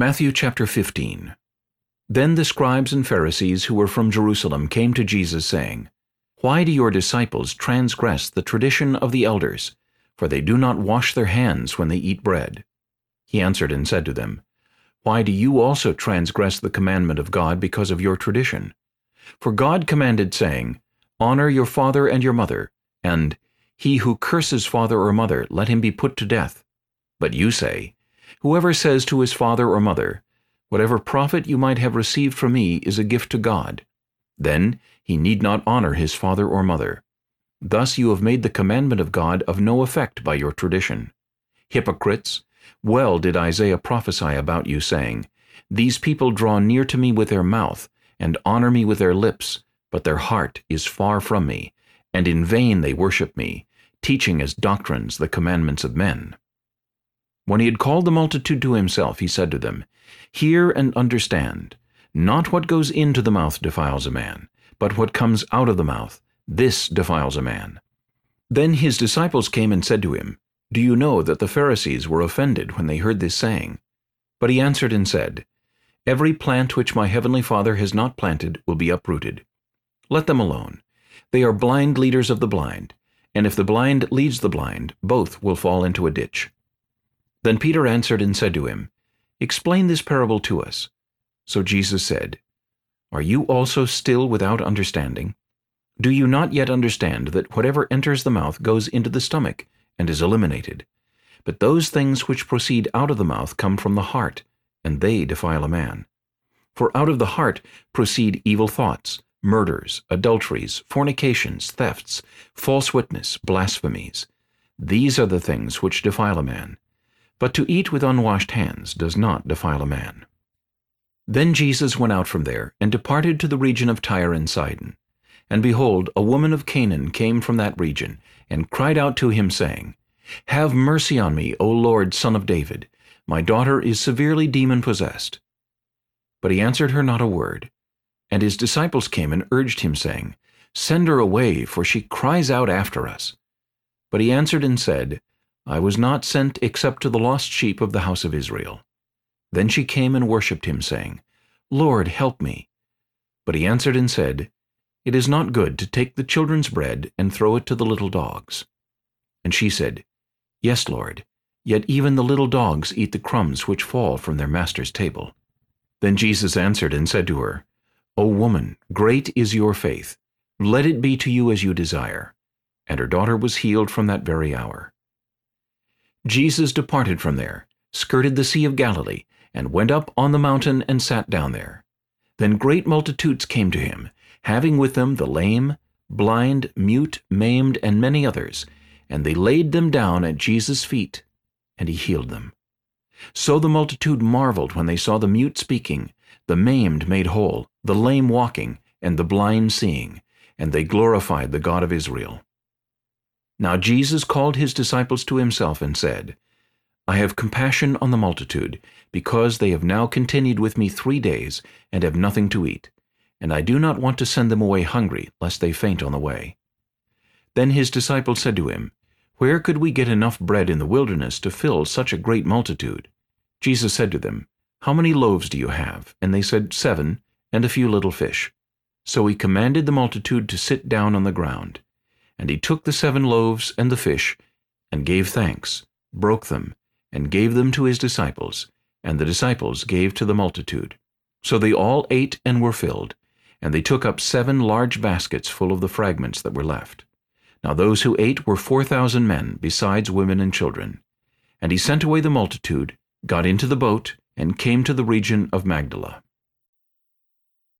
Matthew chapter 15 Then the scribes and Pharisees who were from Jerusalem came to Jesus, saying, Why do your disciples transgress the tradition of the elders? For they do not wash their hands when they eat bread. He answered and said to them, Why do you also transgress the commandment of God because of your tradition? For God commanded, saying, Honor your father and your mother, and He who curses father or mother, let him be put to death. But you say, Whoever says to his father or mother, Whatever profit you might have received from me is a gift to God, then he need not honor his father or mother. Thus you have made the commandment of God of no effect by your tradition. Hypocrites, well did Isaiah prophesy about you, saying, These people draw near to me with their mouth, and honor me with their lips, but their heart is far from me, and in vain they worship me, teaching as doctrines the commandments of men. When he had called the multitude to himself, he said to them, Hear and understand. Not what goes into the mouth defiles a man, but what comes out of the mouth, this defiles a man. Then his disciples came and said to him, Do you know that the Pharisees were offended when they heard this saying? But he answered and said, Every plant which my heavenly Father has not planted will be uprooted. Let them alone. They are blind leaders of the blind, and if the blind leads the blind, both will fall into a ditch. Then Peter answered and said to him, Explain this parable to us. So Jesus said, Are you also still without understanding? Do you not yet understand that whatever enters the mouth goes into the stomach and is eliminated? But those things which proceed out of the mouth come from the heart, and they defile a man. For out of the heart proceed evil thoughts, murders, adulteries, fornications, thefts, false witness, blasphemies. These are the things which defile a man. But to eat with unwashed hands does not defile a man. Then Jesus went out from there, and departed to the region of Tyre and Sidon. And behold, a woman of Canaan came from that region, and cried out to him, saying, Have mercy on me, O Lord, son of David. My daughter is severely demon-possessed. But he answered her not a word. And his disciples came and urged him, saying, Send her away, for she cries out after us. But he answered and said, I was not sent except to the lost sheep of the house of Israel. Then she came and worshipped him, saying, Lord, help me. But he answered and said, It is not good to take the children's bread and throw it to the little dogs. And she said, Yes, Lord, yet even the little dogs eat the crumbs which fall from their master's table. Then Jesus answered and said to her, O woman, great is your faith. Let it be to you as you desire. And her daughter was healed from that very hour. Jesus departed from there, skirted the Sea of Galilee, and went up on the mountain and sat down there. Then great multitudes came to him, having with them the lame, blind, mute, maimed, and many others, and they laid them down at Jesus' feet, and he healed them. So the multitude marveled when they saw the mute speaking, the maimed made whole, the lame walking, and the blind seeing, and they glorified the God of Israel. Now Jesus called his disciples to himself and said, I have compassion on the multitude, because they have now continued with me three days, and have nothing to eat. And I do not want to send them away hungry, lest they faint on the way. Then his disciples said to him, Where could we get enough bread in the wilderness to fill such a great multitude? Jesus said to them, How many loaves do you have? And they said, Seven, and a few little fish. So he commanded the multitude to sit down on the ground. And he took the seven loaves and the fish, and gave thanks, broke them, and gave them to his disciples, and the disciples gave to the multitude. So they all ate and were filled, and they took up seven large baskets full of the fragments that were left. Now those who ate were four thousand men, besides women and children. And he sent away the multitude, got into the boat, and came to the region of Magdala.